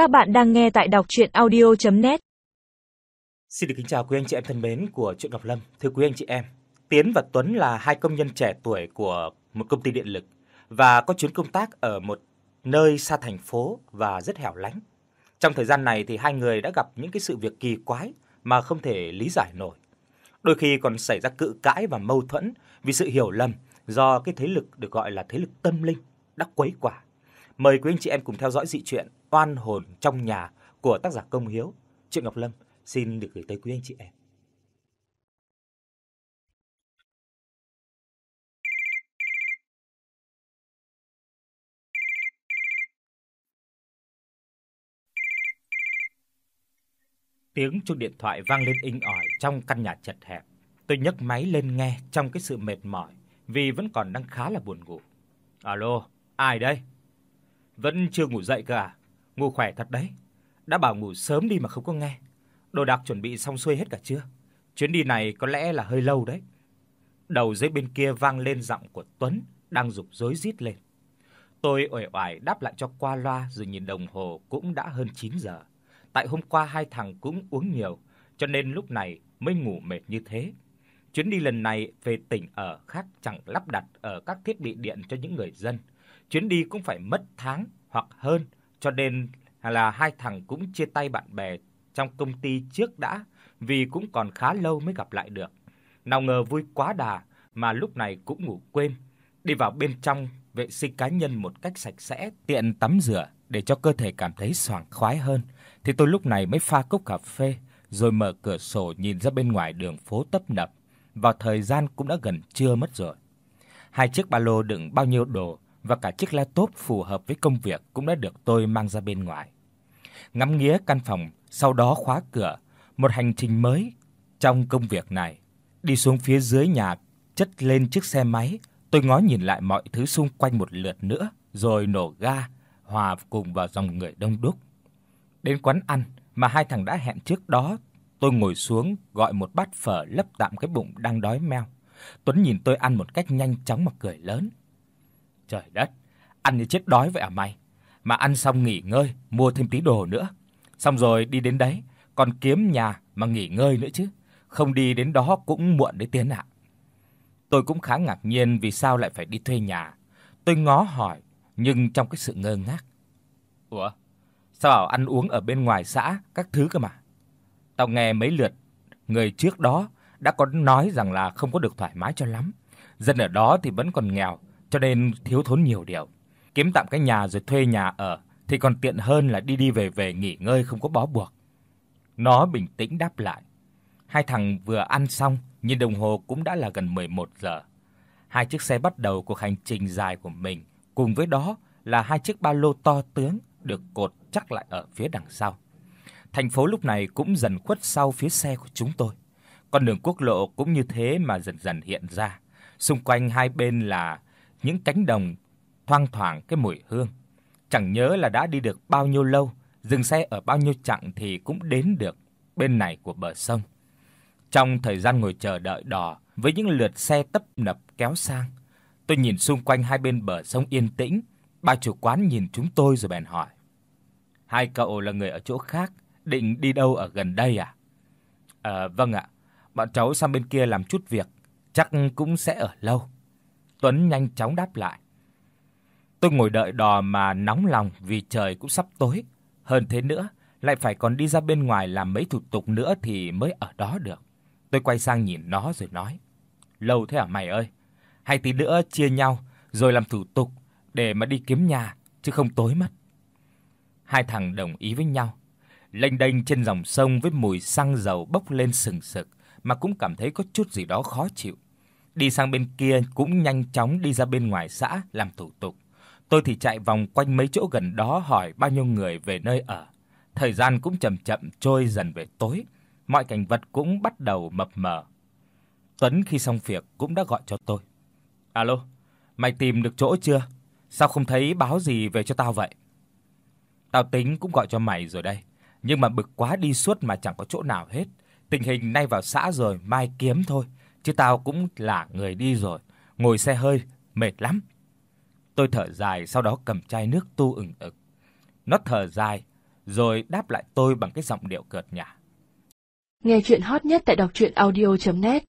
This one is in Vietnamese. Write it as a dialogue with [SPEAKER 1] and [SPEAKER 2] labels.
[SPEAKER 1] Các bạn đang nghe tại đọc audio net
[SPEAKER 2] Xin được kính chào quý anh chị em thân mến của truyện Ngọc Lâm. Thưa quý anh chị em, Tiến và Tuấn là hai công nhân trẻ tuổi của một công ty điện lực và có chuyến công tác ở một nơi xa thành phố và rất hẻo lánh. Trong thời gian này thì hai người đã gặp những cái sự việc kỳ quái mà không thể lý giải nổi. Đôi khi còn xảy ra cự cãi và mâu thuẫn vì sự hiểu lầm do cái thế lực được gọi là thế lực tâm linh đã quấy quả. Mời quý anh chị em cùng theo dõi dị truyện Oan hồn trong nhà của tác giả Công Hiếu. Truyện Ngọc Lâm xin được gửi tới quý anh chị em. Tiếng chuông điện thoại vang lên inh ỏi trong căn nhà chật hẹp. Tôi nhấc máy lên nghe trong cái sự mệt mỏi vì vẫn còn đang khá là buồn ngủ. Alo, ai đây? Vẫn chưa ngủ dậy cơ à? Ngủ khỏe thật đấy. Đã bảo ngủ sớm đi mà không có nghe. Đồ đạc chuẩn bị xong xuôi hết cả chưa? Chuyến đi này có lẽ là hơi lâu đấy. Đầu dưới bên kia vang lên giọng của Tuấn đang rục rối rít lên. Tôi uể oải đáp lại cho qua loa rồi nhìn đồng hồ cũng đã hơn 9 giờ. Tại hôm qua hai thằng cũng uống nhiều, cho nên lúc này mới ngủ mệt như thế. Chuyến đi lần này về tỉnh ở khác chẳng lắp đặt ở các thiết bị điện cho những người dân. Chuyến đi cũng phải mất tháng hoặc hơn, cho nên là hai thằng cũng chia tay bạn bè trong công ty trước đã, vì cũng còn khá lâu mới gặp lại được. Nào ngờ vui quá đà mà lúc này cũng ngủ quên, đi vào bên trong vệ sinh cá nhân một cách sạch sẽ, tiện tắm rửa để cho cơ thể cảm thấy sảng khoái hơn, thì tôi lúc này mới pha cốc cà phê rồi mở cửa sổ nhìn ra bên ngoài đường phố tấp nập. Vào thời gian cũng đã gần trưa mất rồi. Hai chiếc ba lô đựng bao nhiêu đồ và cả chiếc laptop phù hợp với công việc cũng đã được tôi mang ra bên ngoài. Ngắm nghía căn phòng, sau đó khóa cửa, một hành trình mới trong công việc này. Đi xuống phía dưới nhà, chất lên chiếc xe máy, tôi ngó nhìn lại mọi thứ xung quanh một lượt nữa rồi nổ ga, hòa cùng vào dòng người đông đúc. Đến quán ăn mà hai thằng đã hẹn trước đó, tôi ngồi xuống gọi một bát phở lấp tạm cái bụng đang đói meo. Tuấn nhìn tôi ăn một cách nhanh chóng mà cười lớn. Trời đất, ăn như chết đói vậy à mày? Mà ăn xong nghỉ ngơi, mua thêm tí đồ nữa. Xong rồi đi đến đấy, còn kiếm nhà mà nghỉ ngơi nữa chứ. Không đi đến đó cũng muộn đấy Tiến ạ. Tôi cũng khá ngạc nhiên vì sao lại phải đi thuê nhà. Tôi ngó hỏi, nhưng trong cái sự ngơ ngác. Ủa, sao bảo ăn uống ở bên ngoài xã các thứ cơ mà? Tao nghe mấy lượt người trước đó đã có nói rằng là không có được thoải mái cho lắm. Dân ở đó thì vẫn còn nghèo, cho nên thiếu thốn nhiều điều. Kiếm tạm cái nhà rồi thuê nhà ở thì còn tiện hơn là đi đi về về nghỉ ngơi không có bó buộc. Nó bình tĩnh đáp lại. Hai thằng vừa ăn xong, nhìn đồng hồ cũng đã là gần 11 giờ. Hai chiếc xe bắt đầu cuộc hành trình dài của mình, cùng với đó là hai chiếc ba lô to tướng được cột chắc lại ở phía đằng sau. Thành phố lúc này cũng dần khuất sau phía xe của chúng tôi. Con đường quốc lộ cũng như thế mà dần dần hiện ra. Xung quanh hai bên là những cánh đồng thoang thoảng cái mùi hương. Chẳng nhớ là đã đi được bao nhiêu lâu, dừng xe ở bao nhiêu chặng thì cũng đến được bên này của bờ sông. Trong thời gian ngồi chờ đợi đò với những lượt xe tấp nập kéo sang, tôi nhìn xung quanh hai bên bờ sông yên tĩnh, bà chủ quán nhìn chúng tôi rồi bèn hỏi: "Hai cậu là người ở chỗ khác, định đi đâu ở gần đây à?" "Ờ vâng ạ, bọn cháu sang bên kia làm chút việc, chắc cũng sẽ ở lâu." Tuấn nhanh chóng đáp lại. Tôi ngồi đợi đò mà nóng lòng vì trời cũng sắp tối, hơn thế nữa, lại phải còn đi ra bên ngoài làm mấy thủ tục nữa thì mới ở đó được. Tôi quay sang nhìn nó rồi nói: "Lâu thế à mày ơi, hay tí nữa chia nhau rồi làm thủ tục để mà đi kiếm nhà chứ không tối mất." Hai thằng đồng ý với nhau. Lênh đênh trên dòng sông với mùi xăng dầu bốc lên sừng sực mà cũng cảm thấy có chút gì đó khó chịu. Đi sang bên kia cũng nhanh chóng đi ra bên ngoài xã làm thủ tục. Tôi thì chạy vòng quanh mấy chỗ gần đó hỏi bao nhiêu người về nơi ở. Thời gian cũng chậm chậm trôi dần về tối, mọi cảnh vật cũng bắt đầu mập mờ. Tuấn khi xong việc cũng đã gọi cho tôi. "Alo, mày tìm được chỗ chưa? Sao không thấy báo gì về cho tao vậy?" "Tao tính cũng gọi cho mày rồi đây, nhưng mà bực quá đi suốt mà chẳng có chỗ nào hết. Tình hình nay vào xã rồi, mai kiếm thôi, chứ tao cũng là người đi rồi, ngồi xe hơi mệt lắm." Tôi thở dài sau đó cầm chai nước tu ừng ực. Nó thở dài rồi đáp lại tôi bằng cái giọng điệu cợt nhả.
[SPEAKER 3] Nghe truyện hot nhất tại doctruyenaudio.net